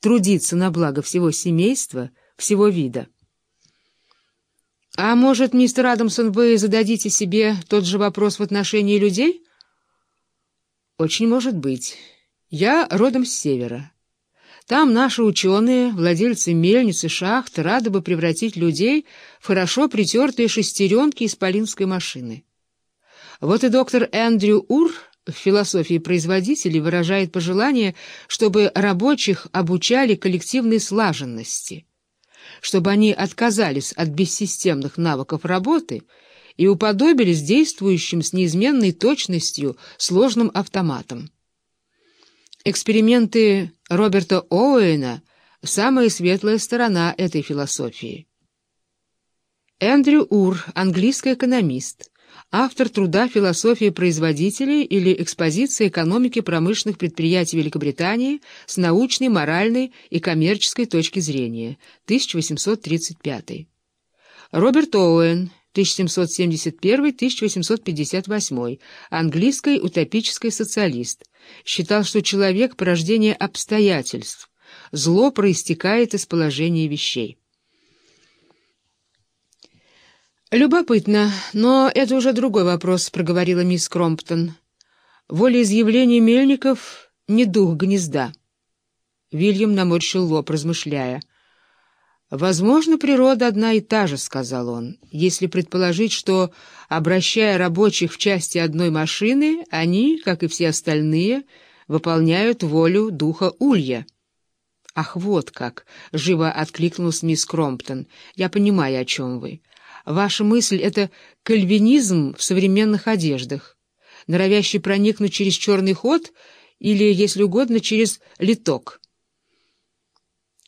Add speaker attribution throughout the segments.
Speaker 1: трудиться на благо всего семейства, всего вида. А может, мистер Адамсон, вы зададите себе тот же вопрос в отношении людей? Очень может быть. Я родом с севера. Там наши ученые, владельцы мельниц и шахт, рады бы превратить людей в хорошо притертые шестеренки исполинской машины. Вот и доктор Эндрю Ур в философии производителей выражает пожелание, чтобы рабочих обучали коллективной слаженности, чтобы они отказались от бессистемных навыков работы и уподобились действующим с неизменной точностью сложным автоматам. Эксперименты Роберта Оуэна — самая светлая сторона этой философии. Эндрю Ур, английский экономист, автор труда «Философия производителей» или «Экспозиция экономики промышленных предприятий Великобритании с научной, моральной и коммерческой точки зрения», 1835. Роберт Оуэн, 1771-1858, английский утопический социалист, считал, что человек — порождение обстоятельств, зло проистекает из положения вещей. «Любопытно, но это уже другой вопрос», — проговорила мисс Кромптон. «Волеизъявление мельников — не дух гнезда». Вильям наморщил лоб, размышляя. «Возможно, природа одна и та же», — сказал он, «если предположить, что, обращая рабочих в части одной машины, они, как и все остальные, выполняют волю духа Улья». «Ах, вот как!» — живо откликнулась мисс Кромптон. «Я понимаю, о чем вы. Ваша мысль — это кальвинизм в современных одеждах, норовящий проникнуть через черный ход или, если угодно, через литок».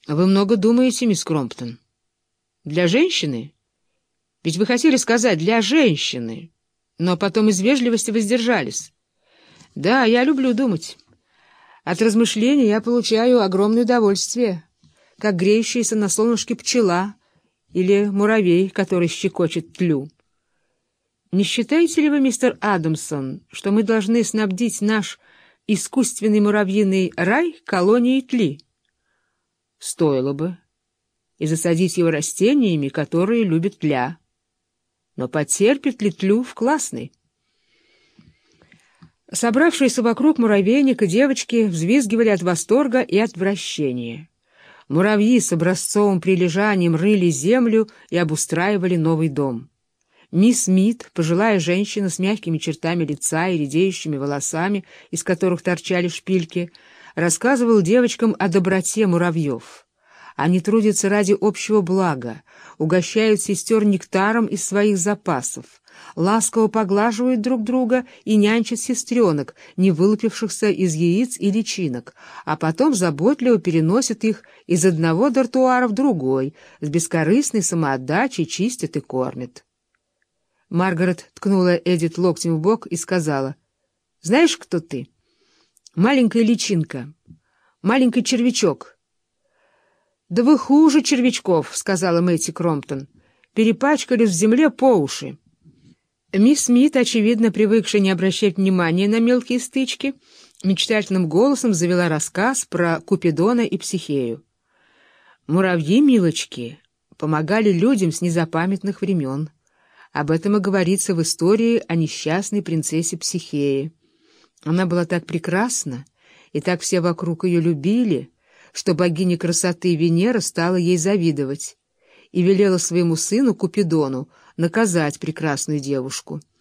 Speaker 1: Вы много думаете, мисс Кромптон. Для женщины? Ведь вы хотели сказать «для женщины», но потом из вежливости воздержались. Да, я люблю думать. От размышлений я получаю огромное удовольствие, как греющаяся на солнышке пчела или муравей, который щекочет тлю. Не считаете ли вы, мистер Адамсон, что мы должны снабдить наш искусственный муравьиный рай колонией тли? Стоило бы. И засадить его растениями, которые любит тля. Но потерпит ли тлю в классной? Собравшиеся вокруг муравейника девочки взвизгивали от восторга и отвращения. Муравьи с образцовым прилежанием рыли землю и обустраивали новый дом. Мисс Мит, пожилая женщина с мягкими чертами лица и редеющими волосами, из которых торчали шпильки, рассказывал девочкам о доброте муравьев. Они трудятся ради общего блага, угощают сестер нектаром из своих запасов, ласково поглаживают друг друга и нянчат сестренок, не вылупившихся из яиц и личинок, а потом заботливо переносят их из одного дартуара в другой, с бескорыстной самоотдачей чистят и кормят. Маргарет ткнула Эдит локтем в бок и сказала, «Знаешь, кто ты?» Маленькая личинка, маленький червячок. «Да вы хуже червячков», — сказала Мэтти Кромптон. «Перепачкались в земле по уши». Мисс Смит, очевидно привыкшая не обращать внимания на мелкие стычки, мечтательным голосом завела рассказ про Купидона и Психею. «Муравьи, милочки, помогали людям с незапамятных времен. Об этом и говорится в истории о несчастной принцессе Психее». Она была так прекрасна, и так все вокруг ее любили, что богиня красоты Венера стала ей завидовать и велела своему сыну Купидону наказать прекрасную девушку —